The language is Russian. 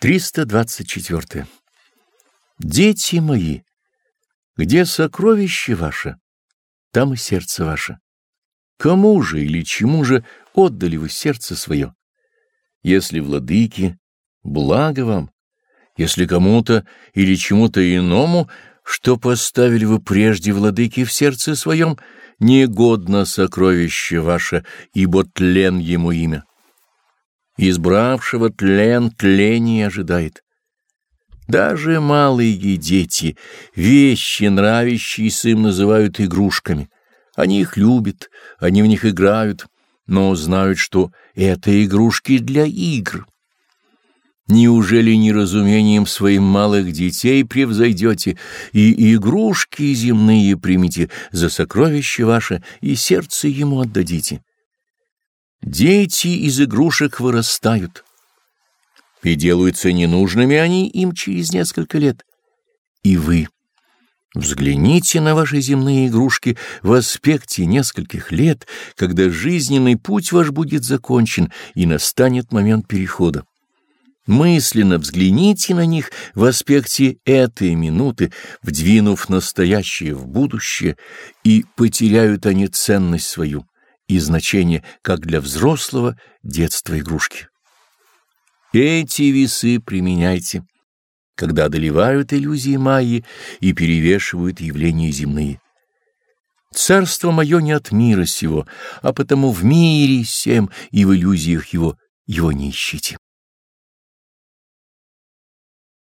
324. Дети мои, где сокровище ваше, там и сердце ваше. Кому же или чему же отдали вы сердце свое? Если владыки, благо вам, если кому-то или чему-то иному, что поставили вы прежде владыки в сердце своем, негодно сокровище ваше, ибо тлен ему имя. Избравшего тлен тление ожидает. Даже малые дети, вещи, нравящиеся им, называют игрушками. Они их любят, они в них играют, но знают, что это игрушки для игр. Неужели неразумением своим малых детей превзойдете и игрушки земные примите за сокровище ваше и сердце ему отдадите? Дети из игрушек вырастают, и делаются ненужными они им через несколько лет. И вы взгляните на ваши земные игрушки в аспекте нескольких лет, когда жизненный путь ваш будет закончен и настанет момент перехода. Мысленно взгляните на них в аспекте этой минуты, вдвинув настоящее в будущее, и потеряют они ценность свою и значение как для взрослого детства игрушки. Эти весы применяйте, когда одолевают иллюзии майи и перевешивают явления земные. Царство мое не от мира сего, а потому в мире всем и в иллюзиях его его не ищите.